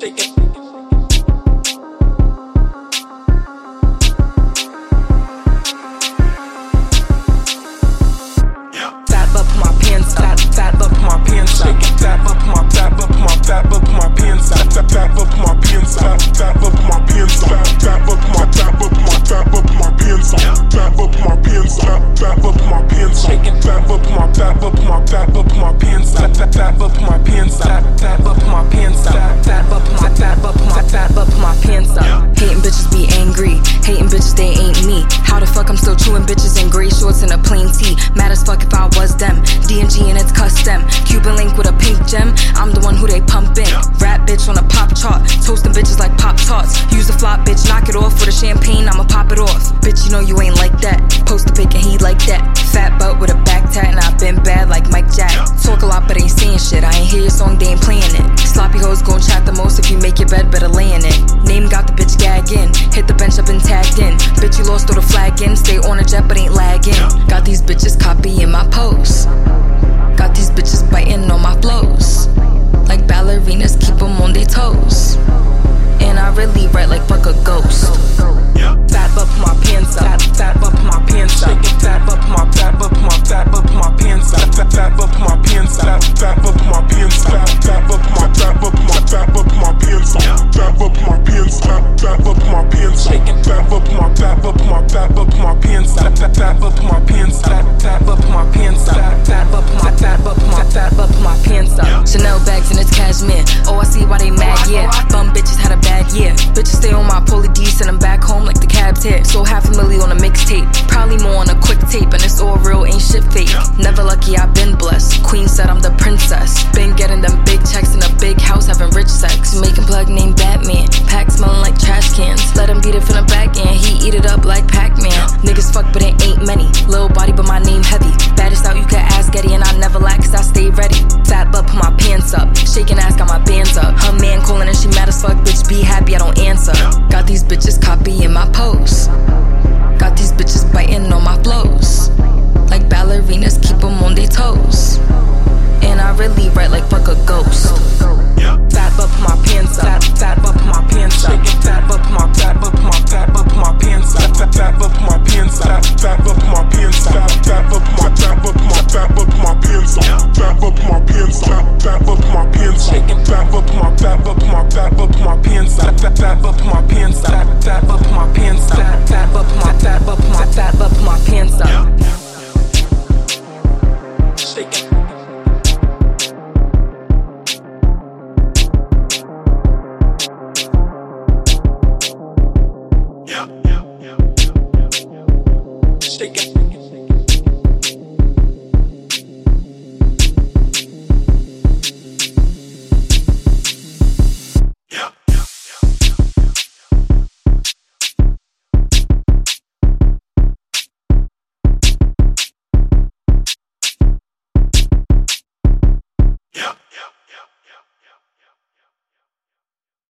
shaking. Tap up my pants, tap, tap up my pants, tap up my, tap up my, tap up my pants, tap, tap, tap up my pants, tap, tap up my pants, tap, tap up my, tap tap up my tap up my pants, tap, tap up my pants, tap up my, tap up my, tap up my pants, tap, tap up my pants, tap. me. How the fuck I'm still chewing bitches in gray shorts and a plain tee? Mad as fuck if I was them. DNG and it's custom. Cuban link with a pink gem. I'm the one who they pumping. Rap bitch on a pop chart. Toasting bitches like Pop Tarts. Use a flop bitch, knock it off. With a champagne, I'ma pop it off. Bitch, you know you ain't like that. Post a pic and he like that. Fat butt with a back tat and I've been bad like Mike Jack. Talk a lot but ain't saying shit. I ain't hear your song, they ain't playing it. Sloppy hoes gon' chat the most if you make your bed, better lay in it. Name got the Hit the bench, I've been tagged in. Bitch, you lost, throw the flag in. Stay on a jet but ain't lagging. Got these bitches copying my posts. Got these bitches biting on my flows. Like ballerinas, keep them on their toes. And I really write like fuck a ghost. Up. Butt, put my butt, put my butt, put my pants up. Fat, fat butt, put my pants up. Fat butt, put my pants up. Fat butt, my butt, put my butt, put my pants up. Chanel bags and it's cashmere. Oh, I see why they mad, yeah. Bum bitches had a bad year. Bitches stay on my poly D, send them back home like the cab's here. So half a milli on a mixtape. Probably more on a quick tape, and it's all real, ain't shit fake. Never lucky, I've been blessed. Queen said I'm the princess. Been getting them big checks in a big house, having rich sex. Making plug named Batman. Pack smelling like Let him beat it from the back end, he eat it up like Pac Man. Niggas fuck, but it ain't many. Little body, but my name heavy. Baddest out, you can ask Getty, and I never lack, cause I stay ready. Fat butt, put my pants up. Shaking ass, got my bands up. Her man calling and she mad as fuck, bitch, be happy, I don't Stick